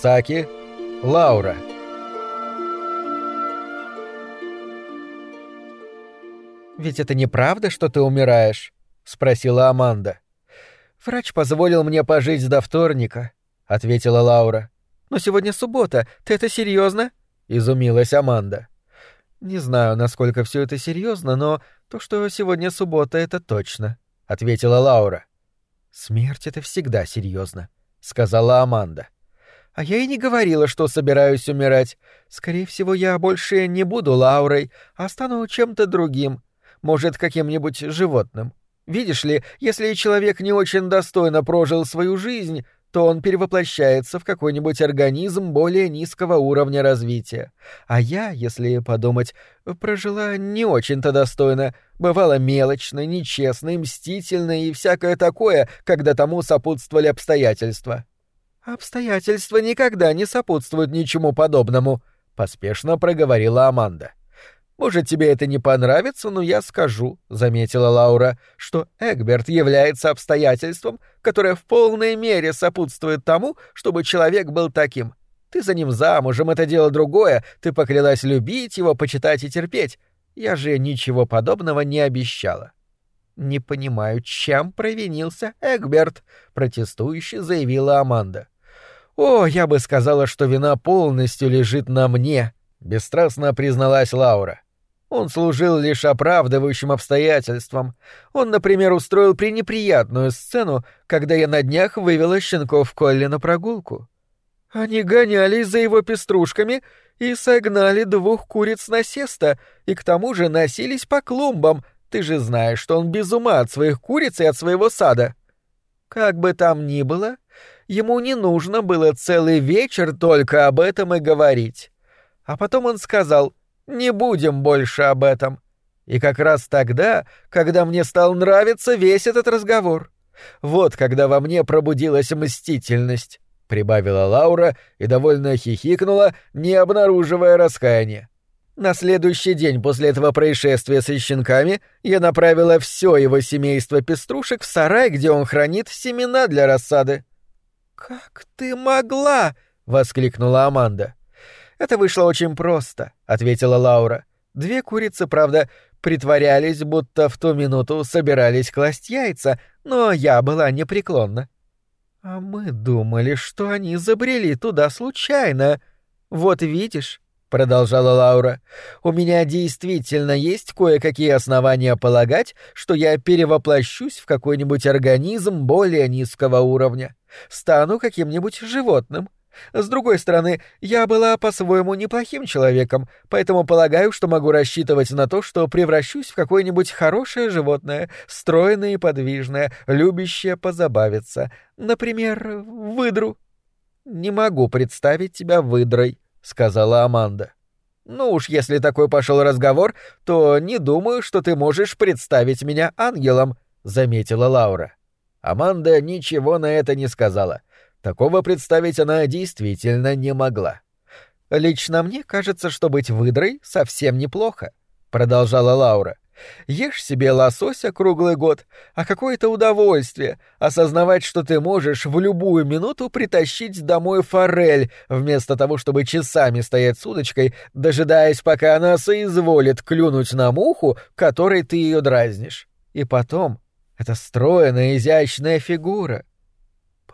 Саки, Лаура. «Ведь это неправда, что ты умираешь?» — спросила Аманда. «Врач позволил мне пожить до вторника», — ответила Лаура. «Но сегодня суббота. Ты это серьезно? изумилась Аманда. «Не знаю, насколько все это серьезно, но то, что сегодня суббота, это точно», — ответила Лаура. «Смерть — это всегда серьезно, сказала Аманда. «А я и не говорила, что собираюсь умирать. Скорее всего, я больше не буду Лаурой, а стану чем-то другим может, каким-нибудь животным. Видишь ли, если человек не очень достойно прожил свою жизнь, то он перевоплощается в какой-нибудь организм более низкого уровня развития. А я, если подумать, прожила не очень-то достойно, бывала мелочной, нечестной, мстительной и всякое такое, когда тому сопутствовали обстоятельства. «Обстоятельства никогда не сопутствуют ничему подобному», — поспешно проговорила Аманда. Может, тебе это не понравится, но я скажу, заметила Лаура, что Эгберт является обстоятельством, которое в полной мере сопутствует тому, чтобы человек был таким. Ты за ним замужем, это дело другое, ты поклялась любить его, почитать и терпеть. Я же ничего подобного не обещала. Не понимаю, чем провинился Эгберт, протестующе заявила Аманда. О, я бы сказала, что вина полностью лежит на мне, бесстрастно призналась Лаура. Он служил лишь оправдывающим обстоятельством. Он, например, устроил пренеприятную сцену, когда я на днях вывела щенков Колли на прогулку. Они гонялись за его пеструшками и согнали двух куриц на сесто, и к тому же носились по клумбам. Ты же знаешь, что он без ума от своих куриц и от своего сада. Как бы там ни было, ему не нужно было целый вечер только об этом и говорить. А потом он сказал — не будем больше об этом. И как раз тогда, когда мне стал нравиться весь этот разговор. Вот когда во мне пробудилась мстительность, прибавила Лаура и довольно хихикнула, не обнаруживая раскаяния. На следующий день после этого происшествия со щенками я направила все его семейство пеструшек в сарай, где он хранит семена для рассады. «Как ты могла?» — воскликнула Аманда. «Это вышло очень просто», — ответила Лаура. «Две курицы, правда, притворялись, будто в ту минуту собирались класть яйца, но я была непреклонна». «А мы думали, что они забрели туда случайно. Вот видишь», — продолжала Лаура, — «у меня действительно есть кое-какие основания полагать, что я перевоплощусь в какой-нибудь организм более низкого уровня. Стану каким-нибудь животным». С другой стороны, я была по-своему неплохим человеком, поэтому полагаю, что могу рассчитывать на то, что превращусь в какое-нибудь хорошее животное, стройное и подвижное, любящее позабавиться. Например, выдру. «Не могу представить тебя выдрой», — сказала Аманда. «Ну уж, если такой пошел разговор, то не думаю, что ты можешь представить меня ангелом», — заметила Лаура. Аманда ничего на это не сказала — Такого представить она действительно не могла. «Лично мне кажется, что быть выдрой совсем неплохо», — продолжала Лаура. «Ешь себе лосося круглый год, а какое-то удовольствие осознавать, что ты можешь в любую минуту притащить домой форель, вместо того, чтобы часами стоять с удочкой, дожидаясь, пока она соизволит клюнуть на муху, которой ты ее дразнишь. И потом, это стройная, изящная фигура,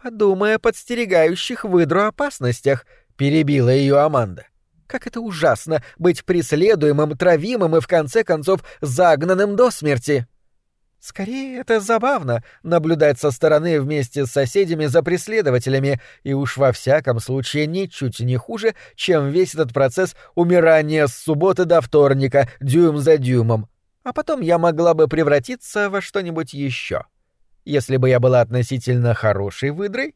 «Подумай о подстерегающих выдру опасностях», — перебила ее Аманда. «Как это ужасно быть преследуемым, травимым и, в конце концов, загнанным до смерти!» Скорее, это забавно — наблюдать со стороны вместе с соседями за преследователями, и уж во всяком случае ничуть не хуже, чем весь этот процесс умирания с субботы до вторника, дюйм за дюймом. А потом я могла бы превратиться во что-нибудь еще. Если бы я была относительно хорошей выдрой,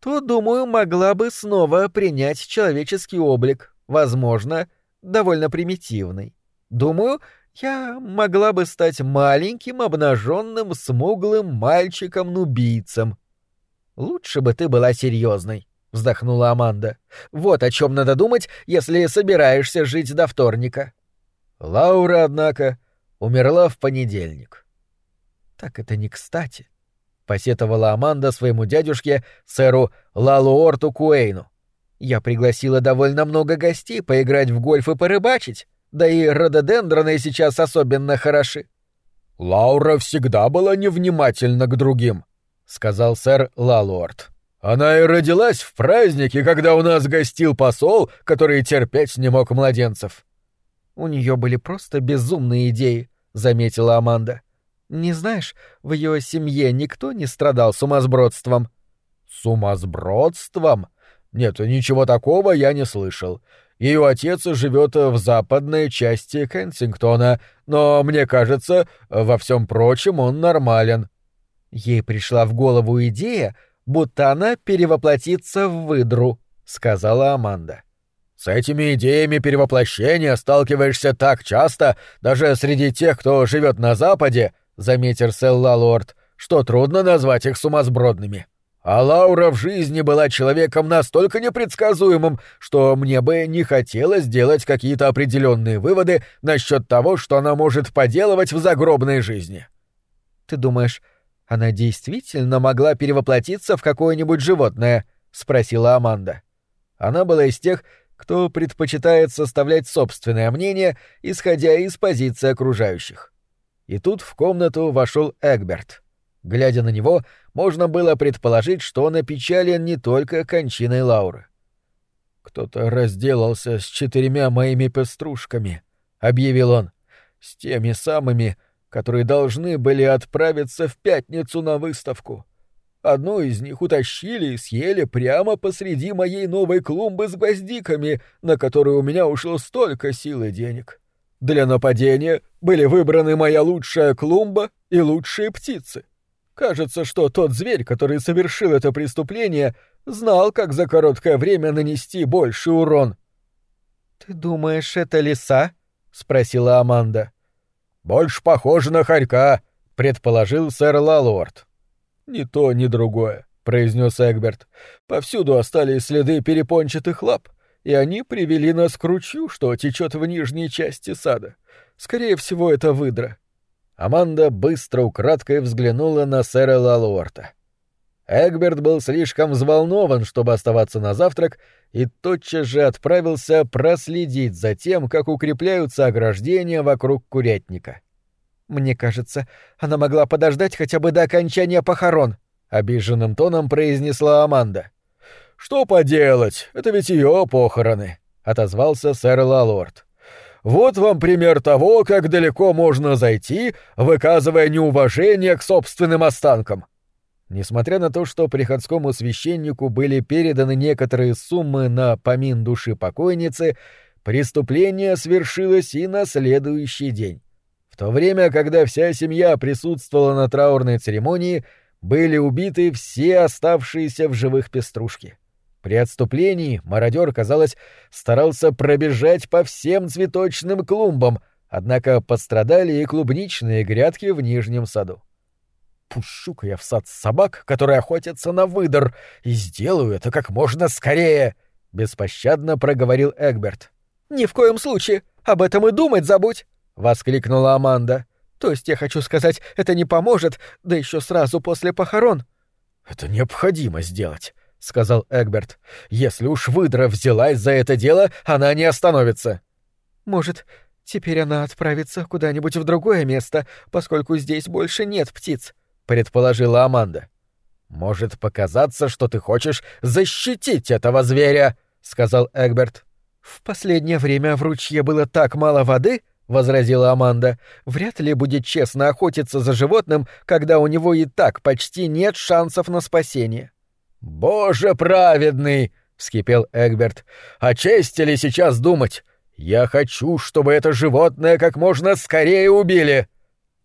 то, думаю, могла бы снова принять человеческий облик, возможно, довольно примитивный. Думаю, я могла бы стать маленьким, обнаженным, смуглым мальчиком-нубийцем. Лучше бы ты была серьезной, вздохнула Аманда. Вот о чем надо думать, если собираешься жить до вторника. Лаура, однако, умерла в понедельник. Так это не кстати посетовала Аманда своему дядюшке, сэру Лалуорту Куэйну. Я пригласила довольно много гостей поиграть в гольф и порыбачить, да и рододендроны сейчас особенно хороши. Лаура всегда была невнимательна к другим, сказал сэр Лалуорт. Она и родилась в празднике, когда у нас гостил посол, который терпеть не мог младенцев. У нее были просто безумные идеи, заметила Аманда. Не знаешь, в ее семье никто не страдал сумасбродством. Сумасбродством? Нет, ничего такого я не слышал. Ее отец живет в западной части Кенсингтона, но, мне кажется, во всем прочем он нормален. Ей пришла в голову идея, будто она перевоплотится в выдру, сказала Аманда. С этими идеями перевоплощения сталкиваешься так часто, даже среди тех, кто живет на Западе, заметил Селла Лорд, что трудно назвать их сумасбродными. А Лаура в жизни была человеком настолько непредсказуемым, что мне бы не хотелось делать какие-то определенные выводы насчет того, что она может поделывать в загробной жизни. Ты думаешь, она действительно могла перевоплотиться в какое-нибудь животное? спросила Аманда. Она была из тех, кто предпочитает составлять собственное мнение, исходя из позиции окружающих. И тут в комнату вошел Эгберт. Глядя на него, можно было предположить, что он опечален не только кончиной Лауры. «Кто-то разделался с четырьмя моими пеструшками», — объявил он, — «с теми самыми, которые должны были отправиться в пятницу на выставку. Одну из них утащили и съели прямо посреди моей новой клумбы с гвоздиками, на которую у меня ушло столько сил и денег. Для нападения были выбраны моя лучшая клумба и лучшие птицы. Кажется, что тот зверь, который совершил это преступление, знал, как за короткое время нанести больший урон. «Ты думаешь, это лиса?» — спросила Аманда. «Больше похоже на хорька», — предположил сэр Лалорд. «Ни то, ни другое», — произнес Эгберт. «Повсюду остались следы перепончатых лап, и они привели нас к ручью, что течет в нижней части сада. Скорее всего, это выдра. Аманда быстро украдкой взглянула на сэра Лалуорта. Эгберт был слишком взволнован, чтобы оставаться на завтрак, и тотчас же отправился проследить за тем, как укрепляются ограждения вокруг курятника. «Мне кажется, она могла подождать хотя бы до окончания похорон», — обиженным тоном произнесла Аманда. «Что поделать, это ведь ее похороны», — отозвался сэр Лалорд. Вот вам пример того, как далеко можно зайти, выказывая неуважение к собственным останкам. Несмотря на то, что приходскому священнику были переданы некоторые суммы на помин души покойницы, преступление свершилось и на следующий день. В то время, когда вся семья присутствовала на траурной церемонии, были убиты все оставшиеся в живых пеструшки. При отступлении мародер, казалось, старался пробежать по всем цветочным клумбам, однако пострадали и клубничные грядки в нижнем саду. «Пущу-ка я в сад собак, которые охотятся на выдор, и сделаю это как можно скорее!» — беспощадно проговорил Эгберт. «Ни в коем случае! Об этом и думать забудь!» — воскликнула Аманда. «То есть я хочу сказать, это не поможет, да еще сразу после похорон». «Это необходимо сделать. — сказал Эгберт. «Если уж выдра взялась за это дело, она не остановится». «Может, теперь она отправится куда-нибудь в другое место, поскольку здесь больше нет птиц», — предположила Аманда. «Может показаться, что ты хочешь защитить этого зверя», — сказал Эгберт. «В последнее время в ручье было так мало воды», — возразила Аманда. «Вряд ли будет честно охотиться за животным, когда у него и так почти нет шансов на спасение». «Боже праведный!» — вскипел Эгберт. «О чести ли сейчас думать? Я хочу, чтобы это животное как можно скорее убили!»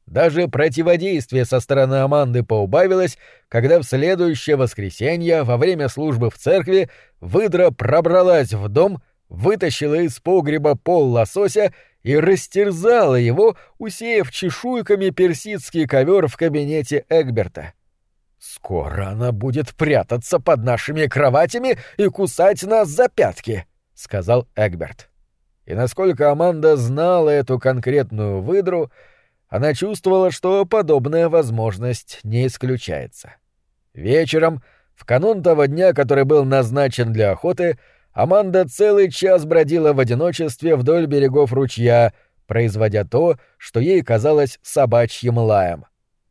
Даже противодействие со стороны Аманды поубавилось, когда в следующее воскресенье во время службы в церкви выдра пробралась в дом, вытащила из погреба пол лосося и растерзала его, усеяв чешуйками персидский ковер в кабинете Эгберта. «Скоро она будет прятаться под нашими кроватями и кусать нас за пятки», — сказал Эгберт. И насколько Аманда знала эту конкретную выдру, она чувствовала, что подобная возможность не исключается. Вечером, в канун того дня, который был назначен для охоты, Аманда целый час бродила в одиночестве вдоль берегов ручья, производя то, что ей казалось собачьим лаем.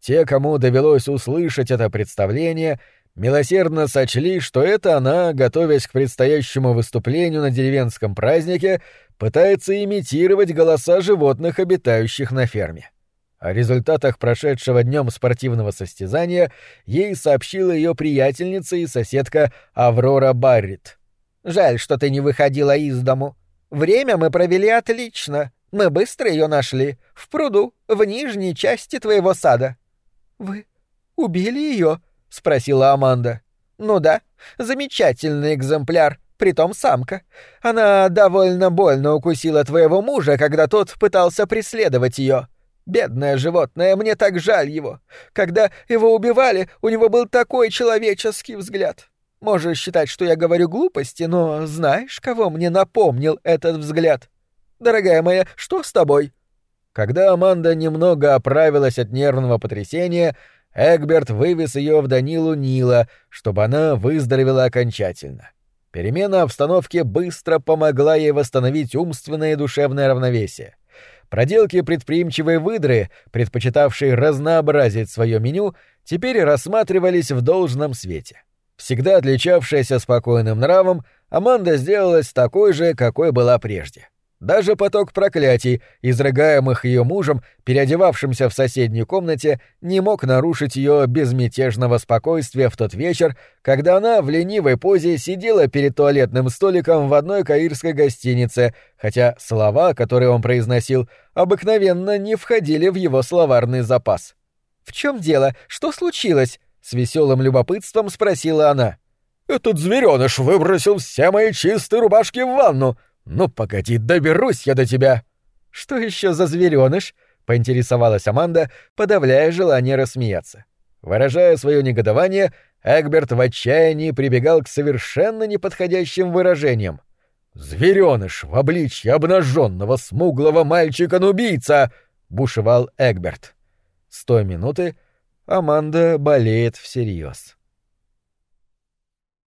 Те, кому довелось услышать это представление, милосердно сочли, что это она, готовясь к предстоящему выступлению на деревенском празднике, пытается имитировать голоса животных, обитающих на ферме. О результатах прошедшего днем спортивного состязания ей сообщила ее приятельница и соседка Аврора Баррит. «Жаль, что ты не выходила из дому. Время мы провели отлично. Мы быстро ее нашли. В пруду, в нижней части твоего сада». «Вы убили ее?» — спросила Аманда. «Ну да, замечательный экземпляр, притом самка. Она довольно больно укусила твоего мужа, когда тот пытался преследовать ее. Бедное животное, мне так жаль его. Когда его убивали, у него был такой человеческий взгляд. Можешь считать, что я говорю глупости, но знаешь, кого мне напомнил этот взгляд? Дорогая моя, что с тобой?» Когда Аманда немного оправилась от нервного потрясения, Эгберт вывез ее в Данилу Нила, чтобы она выздоровела окончательно. Перемена обстановки быстро помогла ей восстановить умственное и душевное равновесие. Проделки предприимчивой выдры, предпочитавшей разнообразить свое меню, теперь рассматривались в должном свете. Всегда отличавшаяся спокойным нравом, Аманда сделалась такой же, какой была прежде. Даже поток проклятий, изрыгаемых ее мужем, переодевавшимся в соседней комнате, не мог нарушить ее безмятежного спокойствия в тот вечер, когда она в ленивой позе сидела перед туалетным столиком в одной каирской гостинице, хотя слова, которые он произносил, обыкновенно не входили в его словарный запас. «В чем дело? Что случилось?» — с веселым любопытством спросила она. «Этот звереныш выбросил все мои чистые рубашки в ванну!» «Ну, погоди, доберусь я до тебя!» «Что еще за звереныш?» — поинтересовалась Аманда, подавляя желание рассмеяться. Выражая свое негодование, Эгберт в отчаянии прибегал к совершенно неподходящим выражениям. «Звереныш в обличье обнаженного смуглого мальчика-убийца!» — бушевал Эгберт. С той минуты Аманда болеет всерьез.